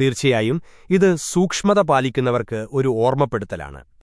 തീർച്ചയായും ഇത് സൂക്ഷ്മത പാലിക്കുന്നവർക്ക് ഒരു ഓർമ്മപ്പെടുത്തലാണ്